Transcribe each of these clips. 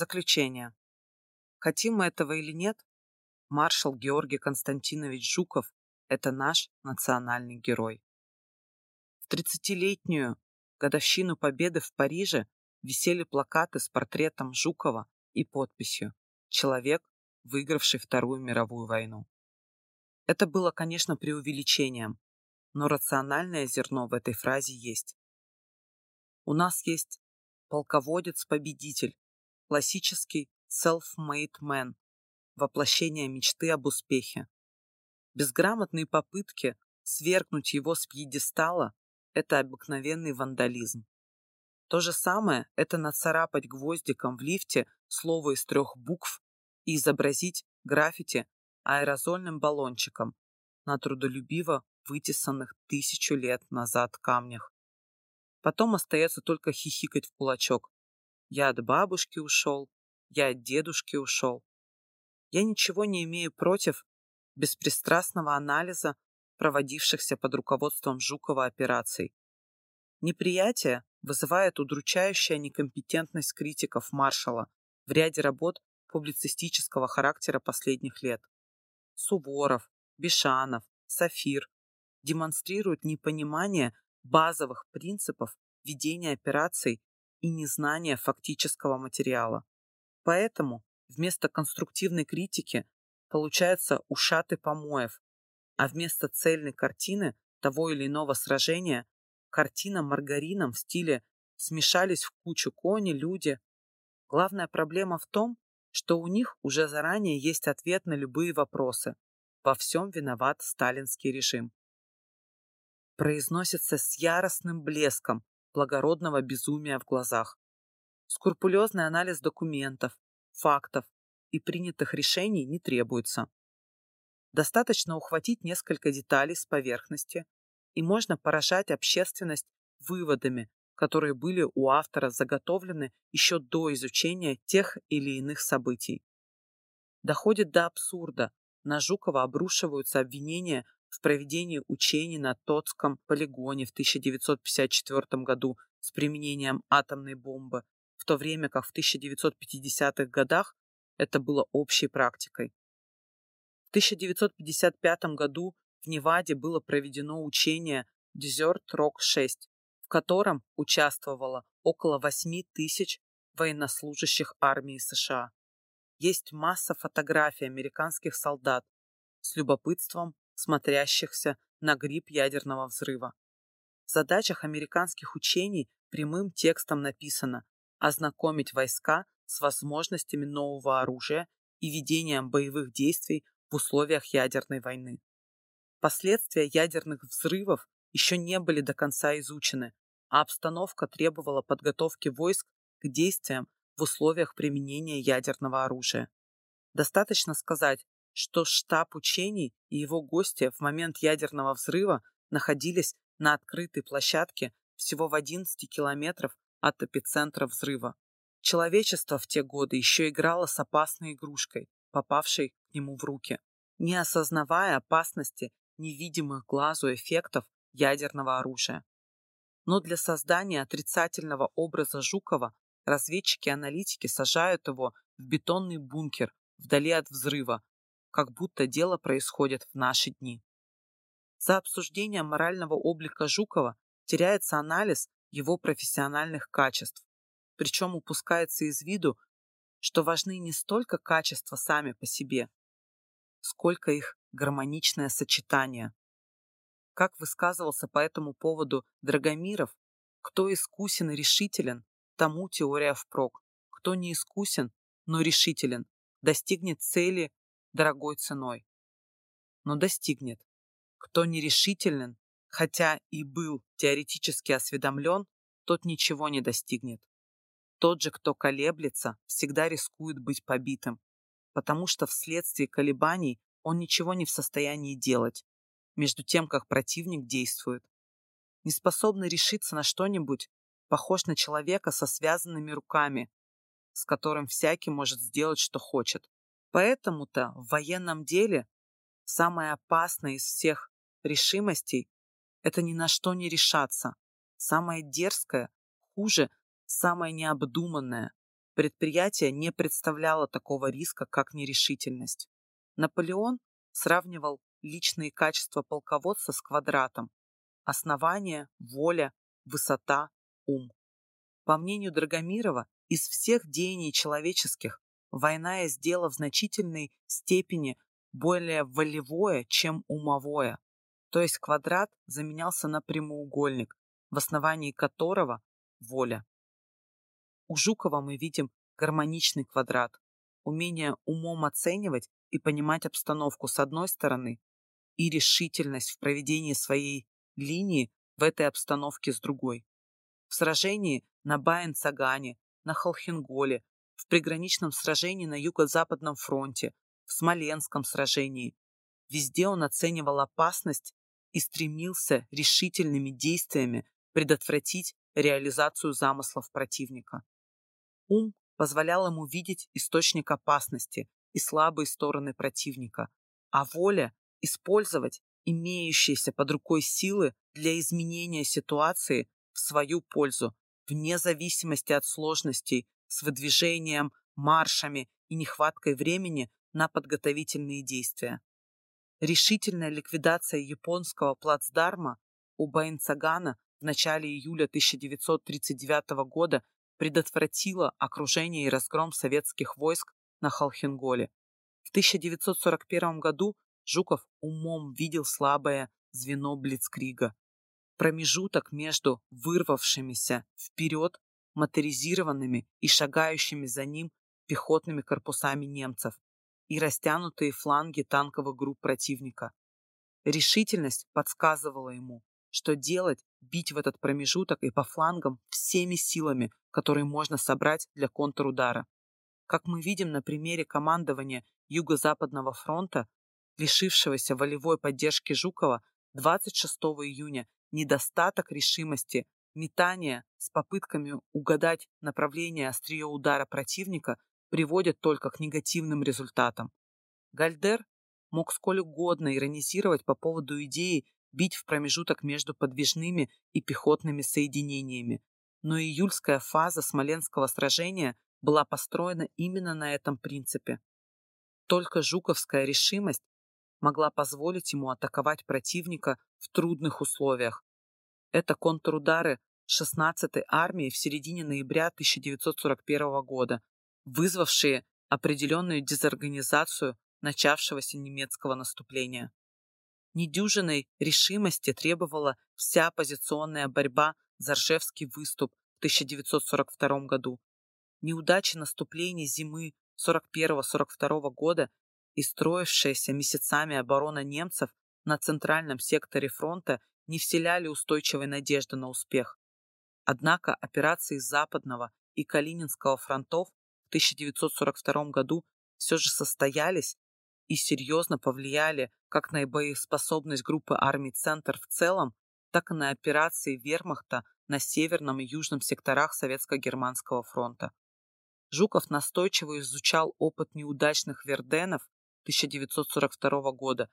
Заключение. Хотим мы этого или нет, маршал Георгий Константинович Жуков – это наш национальный герой. В 30-летнюю годовщину Победы в Париже висели плакаты с портретом Жукова и подписью «Человек, выигравший Вторую мировую войну». Это было, конечно, преувеличением, но рациональное зерно в этой фразе есть. У нас есть полководец-победитель, классический self-made man, воплощение мечты об успехе. Безграмотные попытки свергнуть его с пьедестала – это обыкновенный вандализм. То же самое – это нацарапать гвоздиком в лифте слово из трех букв и изобразить граффити аэрозольным баллончиком на трудолюбиво вытесанных тысячу лет назад камнях. Потом остается только хихикать в кулачок. Я от бабушки ушел, я от дедушки ушел. Я ничего не имею против беспристрастного анализа проводившихся под руководством Жукова операций. Неприятие вызывает удручающая некомпетентность критиков маршала в ряде работ публицистического характера последних лет. Суворов, Бешанов, Сафир демонстрируют непонимание базовых принципов ведения операций и незнание фактического материала. Поэтому вместо конструктивной критики получается ушаты помоев, а вместо цельной картины того или иного сражения картина маргарином в стиле смешались в кучу кони, люди. Главная проблема в том, что у них уже заранее есть ответ на любые вопросы. Во всем виноват сталинский режим. Произносится с яростным блеском благородного безумия в глазах. Скрупулезный анализ документов, фактов и принятых решений не требуется. Достаточно ухватить несколько деталей с поверхности, и можно поражать общественность выводами, которые были у автора заготовлены еще до изучения тех или иных событий. Доходит до абсурда. На Жукова обрушиваются обвинения в проведении учений на Тотском полигоне в 1954 году с применением атомной бомбы, в то время как в 1950-х годах это было общей практикой. В 1955 году в Неваде было проведено учение Desert Rock 6, в котором участвовало около 8 тысяч военнослужащих армии США. Есть масса фотографий американских солдат с любопытством смотрящихся на гриб ядерного взрыва. В задачах американских учений прямым текстом написано ознакомить войска с возможностями нового оружия и ведением боевых действий в условиях ядерной войны. Последствия ядерных взрывов еще не были до конца изучены, а обстановка требовала подготовки войск к действиям в условиях применения ядерного оружия. Достаточно сказать, что штаб учений и его гости в момент ядерного взрыва находились на открытой площадке всего в 11 километров от эпицентра взрыва. Человечество в те годы еще играло с опасной игрушкой, попавшей к нему в руки, не осознавая опасности невидимых глазу эффектов ядерного оружия. Но для создания отрицательного образа Жукова разведчики-аналитики сажают его в бетонный бункер вдали от взрыва, как будто дело происходит в наши дни. За обсуждением морального облика Жукова теряется анализ его профессиональных качеств, причем упускается из виду, что важны не столько качества сами по себе, сколько их гармоничное сочетание. Как высказывался по этому поводу Драгомиров, кто искусен и решителен, тому теория впрок. Кто не искусен, но решителен, достигнет цели дорогой ценой. Но достигнет. Кто нерешителен, хотя и был теоретически осведомлен, тот ничего не достигнет. Тот же, кто колеблется, всегда рискует быть побитым, потому что вследствие колебаний он ничего не в состоянии делать, между тем, как противник действует. Неспособный решиться на что-нибудь, похож на человека со связанными руками, с которым всякий может сделать, что хочет. Поэтому-то в военном деле самое опасное из всех решимостей – это ни на что не решаться. Самое дерзкое, хуже, самое необдуманное – предприятие не представляло такого риска, как нерешительность. Наполеон сравнивал личные качества полководца с квадратом. Основание, воля, высота, ум. По мнению Драгомирова, из всех деяний человеческих война есть дело в значительной степени более волевое, чем умовое. То есть квадрат заменялся на прямоугольник, в основании которого воля. У Жукова мы видим гармоничный квадрат, умение умом оценивать и понимать обстановку с одной стороны и решительность в проведении своей линии в этой обстановке с другой. В сражении на Баен-Цагане, на Холхенголе, в приграничном сражении на Юго-Западном фронте, в Смоленском сражении. Везде он оценивал опасность и стремился решительными действиями предотвратить реализацию замыслов противника. Ум позволял ему видеть источник опасности и слабые стороны противника, а воля – использовать имеющиеся под рукой силы для изменения ситуации в свою пользу, вне зависимости от сложностей с выдвижением, маршами и нехваткой времени на подготовительные действия. Решительная ликвидация японского плацдарма у Байнцагана в начале июля 1939 года предотвратила окружение и разгром советских войск на Холхенголе. В 1941 году Жуков умом видел слабое звено Блицкрига. Промежуток между вырвавшимися вперед моторизированными и шагающими за ним пехотными корпусами немцев и растянутые фланги танковых групп противника. Решительность подсказывала ему, что делать, бить в этот промежуток и по флангам всеми силами, которые можно собрать для контрудара. Как мы видим на примере командования Юго-Западного фронта, лишившегося волевой поддержки Жукова 26 июня, недостаток решимости, метание с попытками угадать направление острия удара противника приводят только к негативным результатам. Гальдер мог сколь угодно иронизировать по поводу идеи бить в промежуток между подвижными и пехотными соединениями, но июльская фаза Смоленского сражения была построена именно на этом принципе. Только жуковская решимость могла позволить ему атаковать противника в трудных условиях. Это контрудары 16-й армии в середине ноября 1941 года, вызвавшие определенную дезорганизацию начавшегося немецкого наступления. Недюжиной решимости требовала вся оппозиционная борьба за Ржевский выступ в 1942 году. Неудачи наступлений зимы 41-42 года и строившаяся месяцами оборона немцев на центральном секторе фронта не вселяли устойчивой надежды на успех. Однако операции Западного и Калининского фронтов 1942 году все же состоялись и серьезно повлияли как на боеспособность группы армий «Центр» в целом, так и на операции вермахта на северном и южном секторах Советско-Германского фронта. Жуков настойчиво изучал опыт неудачных Верденов 1942 года,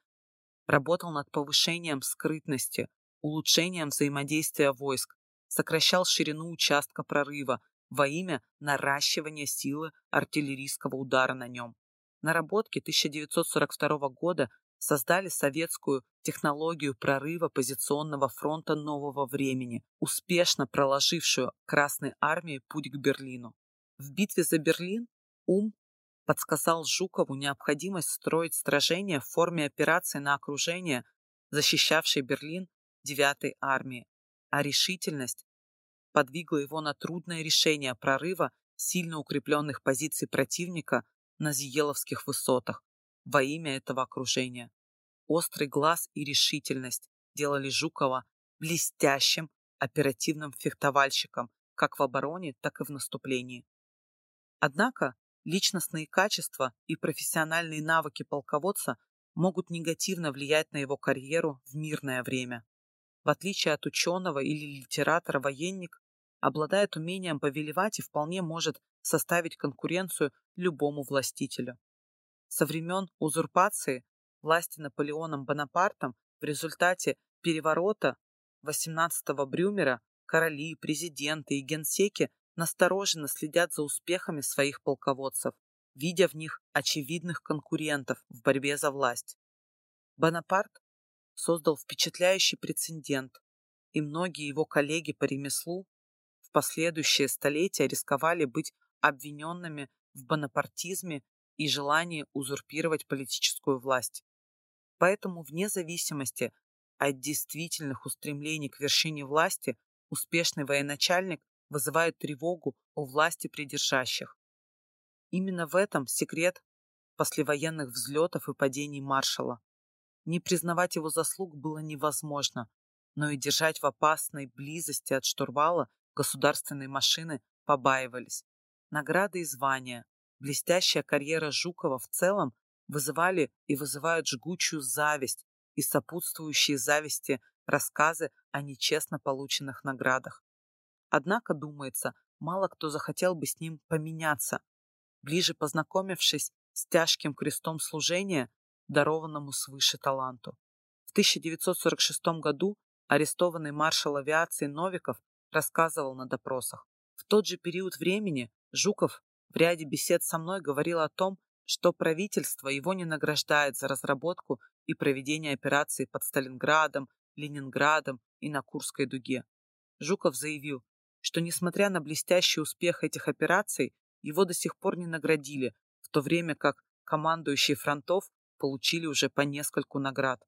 работал над повышением скрытности, улучшением взаимодействия войск, сокращал ширину участка прорыва, во имя наращивания силы артиллерийского удара на нем. Наработки 1942 года создали советскую технологию прорыва позиционного фронта нового времени, успешно проложившую Красной армии путь к Берлину. В битве за Берлин ум подсказал Жукову необходимость строить сражения в форме операции на окружение, защищавшей Берлин 9-й армии, а решительность подвигло его на трудное решение прорыва сильно укрепленных позиций противника на Зиеловских высотах во имя этого окружения. Острый глаз и решительность делали Жукова блестящим оперативным фехтовальщиком как в обороне, так и в наступлении. Однако личностные качества и профессиональные навыки полководца могут негативно влиять на его карьеру в мирное время. В отличие от ученого или литератора-военник, обладает умением повелевать и вполне может составить конкуренцию любому властителю. Со времен узурпации власти Наполеоном Бонапартом в результате переворота 18-го Брюмера короли, президенты и генсеки настороженно следят за успехами своих полководцев, видя в них очевидных конкурентов в борьбе за власть. Бонапарт создал впечатляющий прецедент, и многие его коллеги по ремеслу в последующие столетия рисковали быть обвиненными в бонапартизме и желании узурпировать политическую власть. Поэтому вне зависимости от действительных устремлений к вершине власти успешный военачальник вызывает тревогу у власти придержащих. Именно в этом секрет послевоенных взлетов и падений маршала. Не признавать его заслуг было невозможно, но и держать в опасной близости от штурвала государственной машины побаивались. Награды и звания, блестящая карьера Жукова в целом вызывали и вызывают жгучую зависть и сопутствующие зависти рассказы о нечестно полученных наградах. Однако, думается, мало кто захотел бы с ним поменяться, ближе познакомившись с тяжким крестом служения, дарованному свыше таланту. В 1946 году арестованный маршал авиации Новиков рассказывал на допросах. В тот же период времени Жуков в ряде бесед со мной говорил о том, что правительство его не награждает за разработку и проведение операций под Сталинградом, Ленинградом и на Курской дуге. Жуков заявил, что несмотря на блестящий успех этих операций, его до сих пор не наградили, в то время как командующие фронтов получили уже по нескольку наград.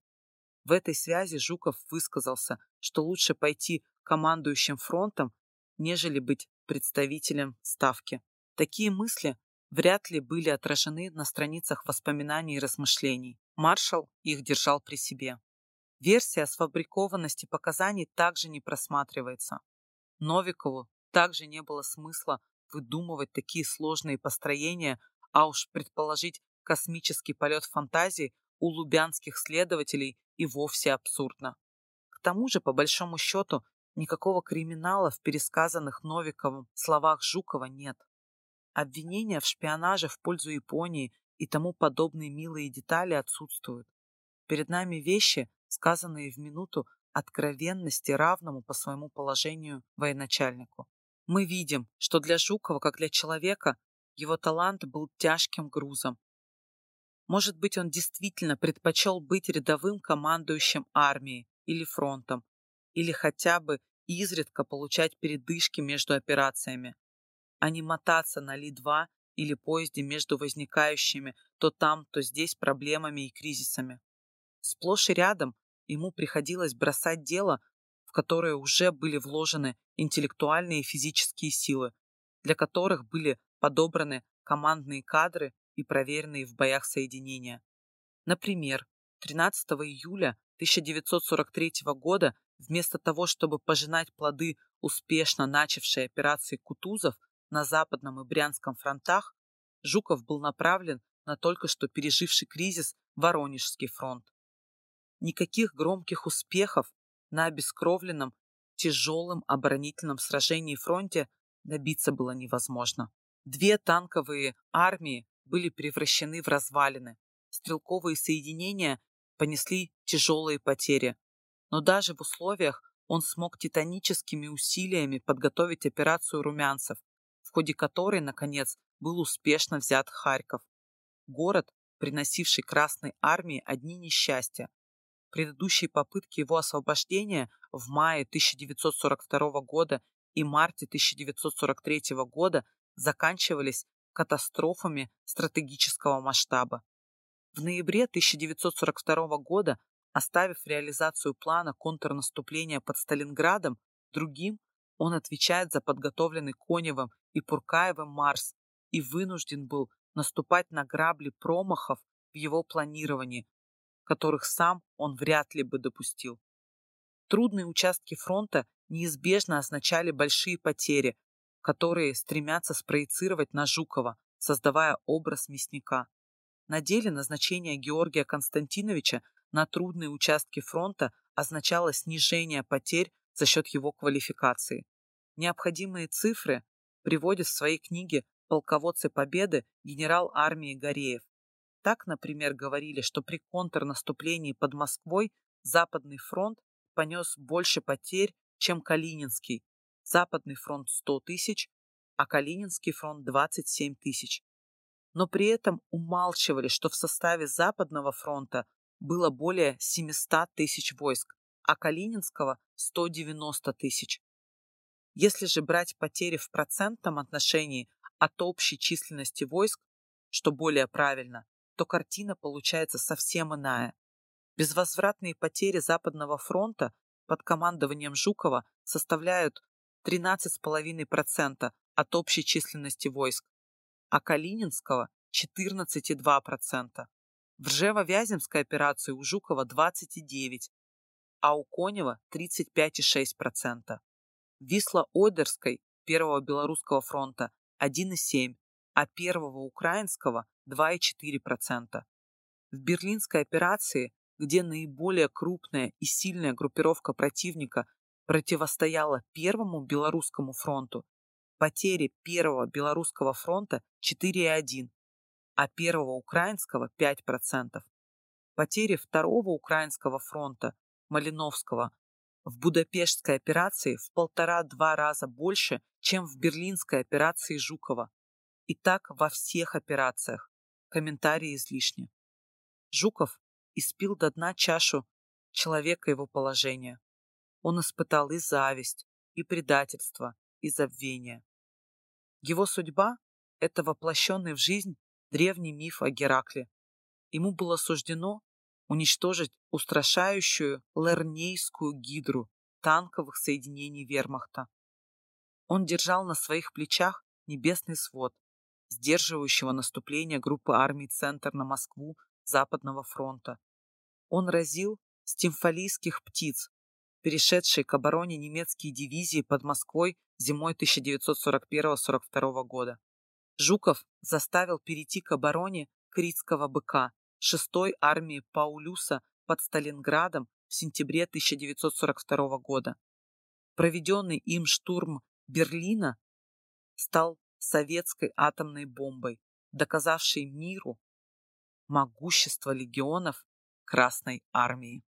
В этой связи Жуков высказался, что лучше пойти командующим фронтом, нежели быть представителем Ставки. Такие мысли вряд ли были отражены на страницах воспоминаний и размышлений. Маршал их держал при себе. Версия о сфабрикованности показаний также не просматривается. Новикову также не было смысла выдумывать такие сложные построения, а уж предположить космический полет фантазии у лубянских следователей и вовсе абсурдно. К тому же, по большому счету, Никакого криминала в пересказанных Новиковым словах Жукова нет. Обвинения в шпионаже в пользу Японии и тому подобные милые детали отсутствуют. Перед нами вещи, сказанные в минуту откровенности равному по своему положению военачальнику. Мы видим, что для Жукова, как для человека, его талант был тяжким грузом. Может быть, он действительно предпочел быть рядовым командующим армией или фронтом, или хотя бы изредка получать передышки между операциями, а не мотаться на Ли-2 или поезде между возникающими то там, то здесь проблемами и кризисами. Сплошь и рядом ему приходилось бросать дело, в которое уже были вложены интеллектуальные и физические силы, для которых были подобраны командные кадры и проверенные в боях соединения. Например, 13 июля 1943 года Вместо того, чтобы пожинать плоды успешно начавшей операции Кутузов на Западном и Брянском фронтах, Жуков был направлен на только что переживший кризис Воронежский фронт. Никаких громких успехов на обескровленном тяжелым оборонительном сражении фронте добиться было невозможно. Две танковые армии были превращены в развалины. Стрелковые соединения понесли тяжелые потери, но даже в условиях он смог титаническими усилиями подготовить операцию румянцев, в ходе которой, наконец, был успешно взят Харьков. Город, приносивший Красной Армии одни несчастья. Предыдущие попытки его освобождения в мае 1942 года и марте 1943 года заканчивались катастрофами стратегического масштаба. В ноябре 1942 года Оставив реализацию плана контрнаступления под Сталинградом другим, он отвечает за подготовленный Коневым и Пуркаевым Марс и вынужден был наступать на грабли промахов в его планировании, которых сам он вряд ли бы допустил. Трудные участки фронта неизбежно означали большие потери, которые стремятся спроецировать на Жукова, создавая образ мясника. На деле назначение Георгия Константиновича на трудные участки фронта означало снижение потерь за счет его квалификации. Необходимые цифры приводит в своей книге «Полководцы Победы» генерал армии Гореев. Так, например, говорили, что при контрнаступлении под Москвой Западный фронт понес больше потерь, чем Калининский. Западный фронт 100 тысяч, а Калининский фронт 27 тысяч. Но при этом умалчивали, что в составе Западного фронта было более 700 тысяч войск, а Калининского 190 тысяч. Если же брать потери в процентном отношении от общей численности войск, что более правильно, то картина получается совсем иная. Безвозвратные потери Западного фронта под командованием Жукова составляют 13,5% от общей численности войск, а Калининского – 14,2%. В Ржево-Вяземской операции у Жукова 29%, а у Конева 35,6%. В Висло-Одерской Первого Белорусского фронта 1,7%, а Первого Украинского 2,4%. В Берлинской операции, где наиболее крупная и сильная группировка противника противостояла Первому Белорусскому фронту, потери Первого Белорусского фронта 4,1%, а Первого Украинского 5%. Потери Второго Украинского фронта Малиновского в Будапештской операции в полтора-два раза больше, чем в Берлинской операции Жукова. И так во всех операциях. Комментарии излишни. Жуков испил до дна чашу человека его положения. Он испытал и зависть, и предательство, и забвение. Его судьба – это воплощенный в жизнь древний миф о Геракле. Ему было суждено уничтожить устрашающую Лернейскую гидру танковых соединений вермахта. Он держал на своих плечах небесный свод, сдерживающего наступление группы армий «Центр» на Москву Западного фронта. Он разил стимфалийских птиц, перешедшие к обороне немецкие дивизии под Москвой зимой 1941-42 года. Жуков заставил перейти к обороне Критского быка, 6-й армии Паулюса под Сталинградом в сентябре 1942 года. Проведенный им штурм Берлина стал советской атомной бомбой, доказавшей миру могущество легионов Красной армии.